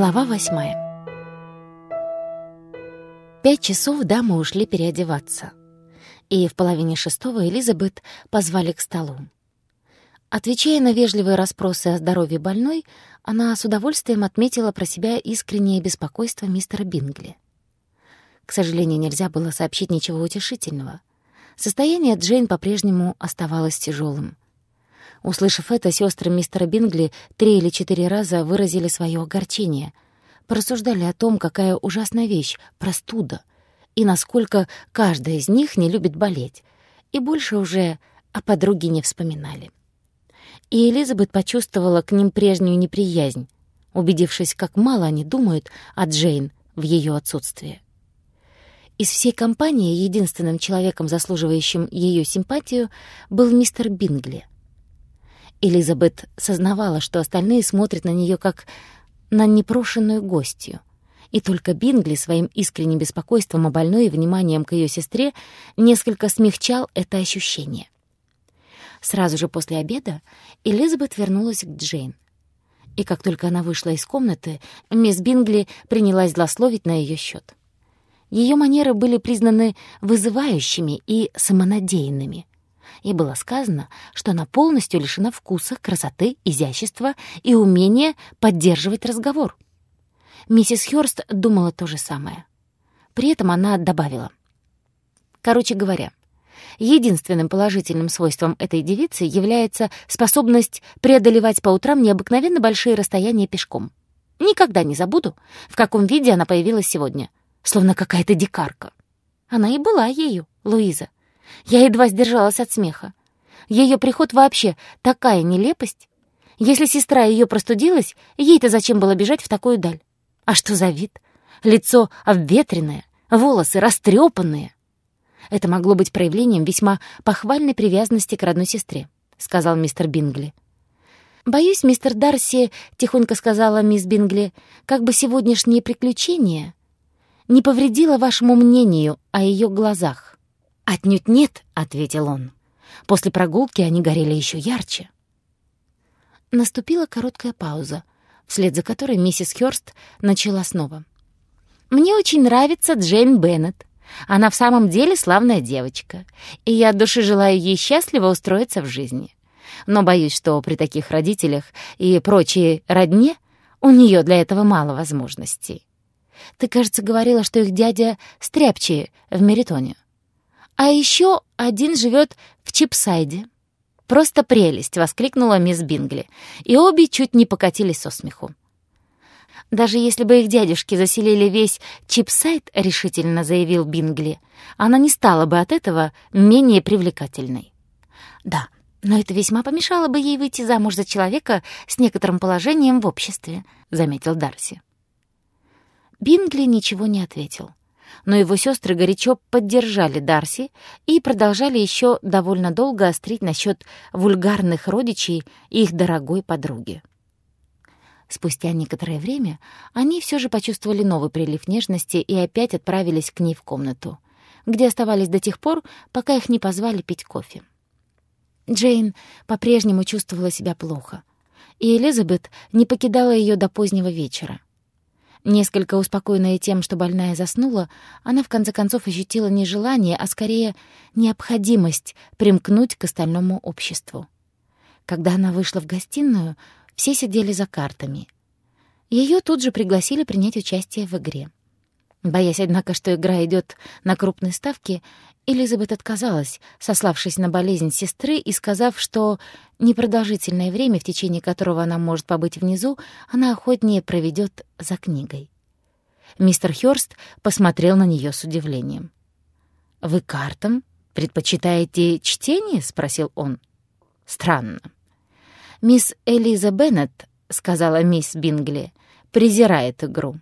Глава восьмая. Пять часов дамы ушли переодеваться, и в половине шестого Элизабет позвали к столу. Отвечая на вежливые расспросы о здоровье больной, она с удовольствием отметила про себя искреннее беспокойство мистера Бингли. К сожалению, нельзя было сообщить ничего утешительного. Состояние Джейн по-прежнему оставалось тяжелым. Услышав это, сестры мистера Бингли три или четыре раза выразили свое огорчение, порассуждали о том, какая ужасная вещь — простуда, и насколько каждая из них не любит болеть, и больше уже о подруге не вспоминали. И Элизабет почувствовала к ним прежнюю неприязнь, убедившись, как мало они думают о Джейн в ее отсутствии. Из всей компании единственным человеком, заслуживающим ее симпатию, был мистер Бингли. Элизабет сознавала, что остальные смотрят на нее как на непрошенную гостью. И только Бингли своим искренним беспокойством о больной и вниманием к ее сестре несколько смягчал это ощущение. Сразу же после обеда Элизабет вернулась к Джейн. И как только она вышла из комнаты, мисс Бингли принялась злословить на ее счет. Ее манеры были признаны вызывающими и самонадеянными и было сказано, что она полностью лишена вкуса, красоты, изящества и умения поддерживать разговор. Миссис Хёрст думала то же самое. При этом она добавила. Короче говоря, единственным положительным свойством этой девицы является способность преодолевать по утрам необыкновенно большие расстояния пешком. Никогда не забуду, в каком виде она появилась сегодня, словно какая-то дикарка. Она и была ею, Луиза. Я едва сдержалась от смеха. Ее приход вообще такая нелепость. Если сестра ее простудилась, ей-то зачем было бежать в такую даль? А что за вид? Лицо обветренное, волосы растрепанные. Это могло быть проявлением весьма похвальной привязанности к родной сестре, сказал мистер Бингли. «Боюсь, мистер Дарси», — тихонько сказала мисс Бингли, «как бы сегодняшнее приключение не повредило вашему мнению о ее глазах». «Отнюдь нет», — ответил он. После прогулки они горели еще ярче. Наступила короткая пауза, вслед за которой миссис Хёрст начала снова. «Мне очень нравится Джейн Беннет. Она в самом деле славная девочка, и я от души желаю ей счастливо устроиться в жизни. Но боюсь, что при таких родителях и прочей родне у нее для этого мало возможностей. Ты, кажется, говорила, что их дядя стряпчий в Меритоне. А еще один живет в Чипсайде. «Просто прелесть!» — воскликнула мисс Бингли, и обе чуть не покатились со смеху. «Даже если бы их дядюшки заселили весь Чипсайд», — решительно заявил Бингли, «она не стала бы от этого менее привлекательной». «Да, но это весьма помешало бы ей выйти замуж за человека с некоторым положением в обществе», — заметил Дарси. Бингли ничего не ответил но его сестры горячо поддержали Дарси и продолжали еще довольно долго острить насчет вульгарных родичей и их дорогой подруги. Спустя некоторое время они все же почувствовали новый прилив нежности и опять отправились к ней в комнату, где оставались до тех пор, пока их не позвали пить кофе. Джейн по-прежнему чувствовала себя плохо, и Элизабет не покидала ее до позднего вечера. Несколько успокоенная тем, что больная заснула, она в конце концов ощутила не желание, а скорее необходимость примкнуть к остальному обществу. Когда она вышла в гостиную, все сидели за картами. Ее тут же пригласили принять участие в игре. Боясь, однако, что игра идет на крупные ставки, Элизабет отказалась, сославшись на болезнь сестры и сказав, что непродолжительное время, в течение которого она может побыть внизу, она охотнее проведет за книгой. Мистер Хёрст посмотрел на нее с удивлением. «Вы картам предпочитаете чтение?» — спросил он. «Странно». «Мисс Элиза Беннет», — сказала мисс Бингли, — «презирает игру.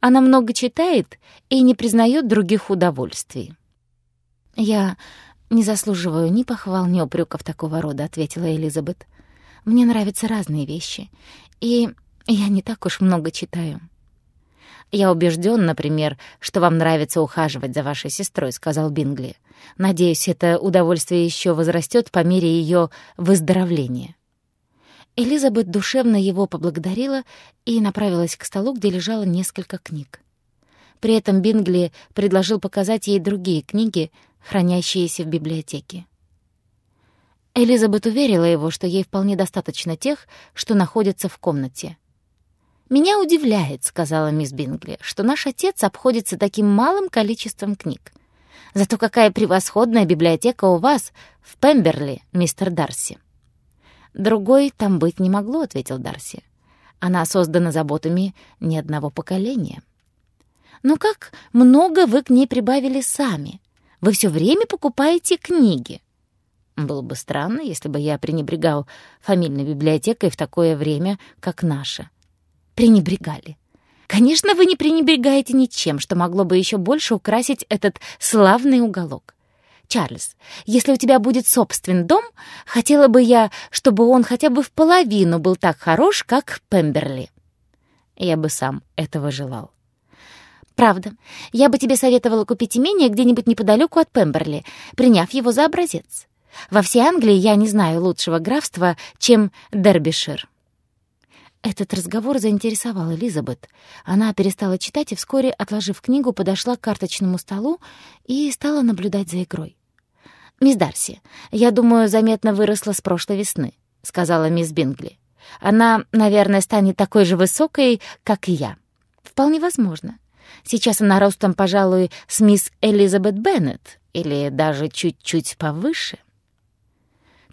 Она много читает и не признает других удовольствий». «Я не заслуживаю ни похвал, ни упреков такого рода», — ответила Элизабет. «Мне нравятся разные вещи, и я не так уж много читаю». «Я убежден, например, что вам нравится ухаживать за вашей сестрой», — сказал Бингли. «Надеюсь, это удовольствие еще возрастет по мере ее выздоровления». Элизабет душевно его поблагодарила и направилась к столу, где лежало несколько книг. При этом Бингли предложил показать ей другие книги, хранящиеся в библиотеке. Элизабет уверила его, что ей вполне достаточно тех, что находятся в комнате. «Меня удивляет», — сказала мисс Бингли, «что наш отец обходится таким малым количеством книг. Зато какая превосходная библиотека у вас в Пемберли, мистер Дарси». «Другой там быть не могло», — ответил Дарси. «Она создана заботами ни одного поколения». «Но как много вы к ней прибавили сами? Вы все время покупаете книги». Было бы странно, если бы я пренебрегал фамильной библиотекой в такое время, как наше. Пренебрегали. Конечно, вы не пренебрегаете ничем, что могло бы еще больше украсить этот славный уголок. Чарльз, если у тебя будет собственный дом, хотела бы я, чтобы он хотя бы в половину был так хорош, как Пемберли. Я бы сам этого желал. Правда, я бы тебе советовала купить имение где-нибудь неподалеку от Пемберли, приняв его за образец. Во всей Англии я не знаю лучшего графства, чем Дербишир». Этот разговор заинтересовал Элизабет. Она перестала читать и вскоре, отложив книгу, подошла к карточному столу и стала наблюдать за игрой. «Мисс Дарси, я думаю, заметно выросла с прошлой весны», — сказала мисс Бингли. «Она, наверное, станет такой же высокой, как и я». «Вполне возможно. Сейчас она ростом, пожалуй, с мисс Элизабет Беннет или даже чуть-чуть повыше».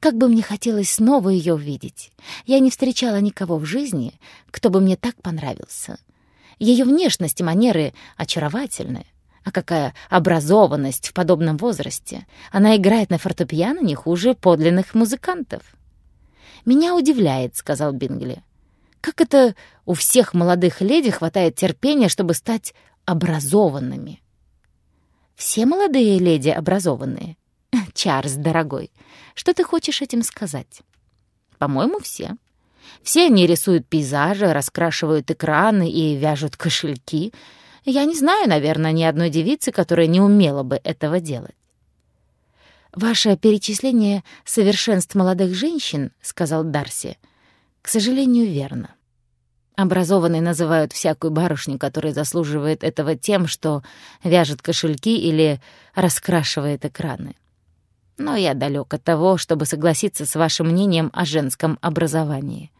Как бы мне хотелось снова ее увидеть. Я не встречала никого в жизни, кто бы мне так понравился. Ее внешность и манеры очаровательны. А какая образованность в подобном возрасте. Она играет на фортепиано не хуже подлинных музыкантов. «Меня удивляет», — сказал Бингли. «Как это у всех молодых леди хватает терпения, чтобы стать образованными?» «Все молодые леди образованные», Чарльз, дорогой, что ты хочешь этим сказать? По-моему, все. Все они рисуют пейзажи, раскрашивают экраны и вяжут кошельки. Я не знаю, наверное, ни одной девицы, которая не умела бы этого делать. «Ваше перечисление совершенств молодых женщин, — сказал Дарси, — к сожалению, верно. Образованные называют всякую барышню, которая заслуживает этого тем, что вяжет кошельки или раскрашивает экраны но я далек от того, чтобы согласиться с вашим мнением о женском образовании.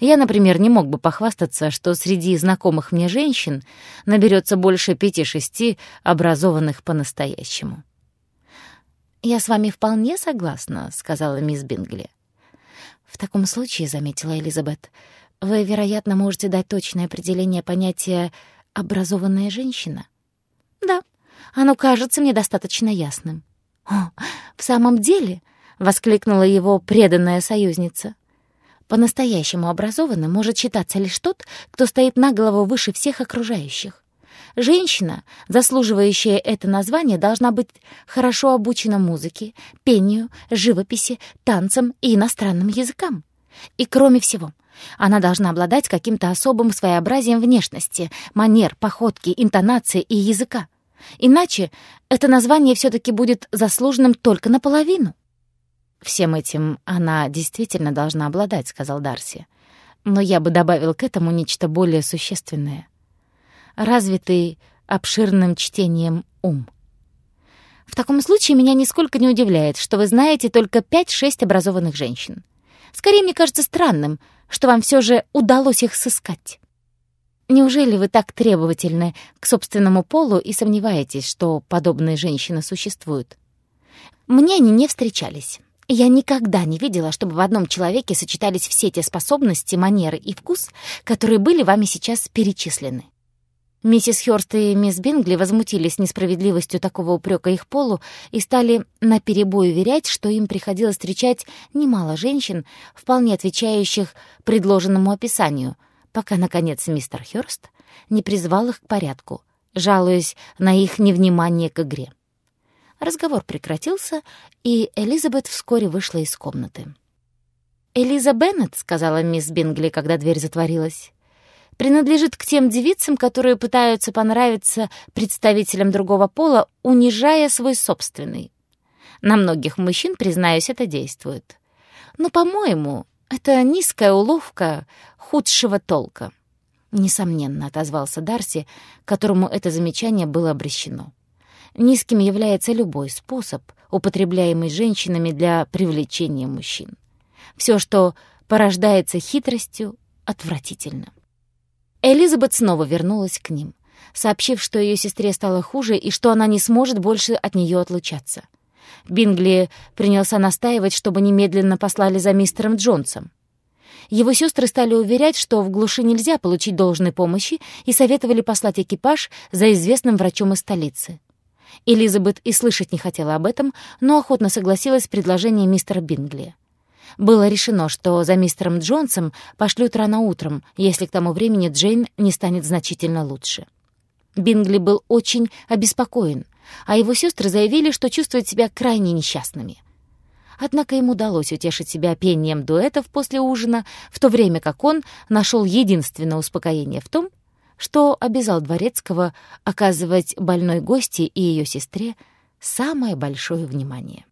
Я, например, не мог бы похвастаться, что среди знакомых мне женщин наберется больше пяти-шести образованных по-настоящему. «Я с вами вполне согласна», — сказала мисс Бингли. «В таком случае», — заметила Элизабет, — «вы, вероятно, можете дать точное определение понятия «образованная женщина». «Да, оно кажется мне достаточно ясным». «О, в самом деле?» — воскликнула его преданная союзница. «По-настоящему образованным может считаться лишь тот, кто стоит на голову выше всех окружающих. Женщина, заслуживающая это название, должна быть хорошо обучена музыке, пению, живописи, танцам и иностранным языкам. И кроме всего, она должна обладать каким-то особым своеобразием внешности, манер, походки, интонации и языка. Иначе это название все-таки будет заслуженным только наполовину. «Всем этим она действительно должна обладать», — сказал Дарси. «Но я бы добавил к этому нечто более существенное. Развитый обширным чтением ум». «В таком случае меня нисколько не удивляет, что вы знаете только пять-шесть образованных женщин. Скорее, мне кажется странным, что вам все же удалось их сыскать». Неужели вы так требовательны к собственному полу и сомневаетесь, что подобные женщины существуют? Мне они не встречались. Я никогда не видела, чтобы в одном человеке сочетались все те способности, манеры и вкус, которые были вами сейчас перечислены. Миссис Хёрст и мисс Бингли возмутились несправедливостью такого упрека их полу и стали наперебой уверять, что им приходилось встречать немало женщин, вполне отвечающих предложенному описанию — пока, наконец, мистер Хёрст не призвал их к порядку, жалуясь на их невнимание к игре. Разговор прекратился, и Элизабет вскоре вышла из комнаты. «Элиза Беннет», — сказала мисс Бингли, когда дверь затворилась, принадлежит к тем девицам, которые пытаются понравиться представителям другого пола, унижая свой собственный. На многих мужчин, признаюсь, это действует. Но, по-моему, Это низкая уловка худшего толка. Несомненно, отозвался Дарси, которому это замечание было обращено. Низким является любой способ, употребляемый женщинами для привлечения мужчин. Все, что порождается хитростью, отвратительно. Элизабет снова вернулась к ним, сообщив, что ее сестре стало хуже и что она не сможет больше от нее отлучаться. Бингли принялся настаивать, чтобы немедленно послали за мистером Джонсом. Его сестры стали уверять, что в глуши нельзя получить должной помощи, и советовали послать экипаж за известным врачом из столицы. Элизабет и слышать не хотела об этом, но охотно согласилась с предложением мистера Бингли. Было решено, что за мистером Джонсом пошлют рано утром, если к тому времени Джейн не станет значительно лучше. Бингли был очень обеспокоен, а его сестры заявили, что чувствуют себя крайне несчастными. Однако им удалось утешить себя пением дуэтов после ужина, в то время как он нашел единственное успокоение в том, что обязал Дворецкого оказывать больной гости и ее сестре самое большое внимание.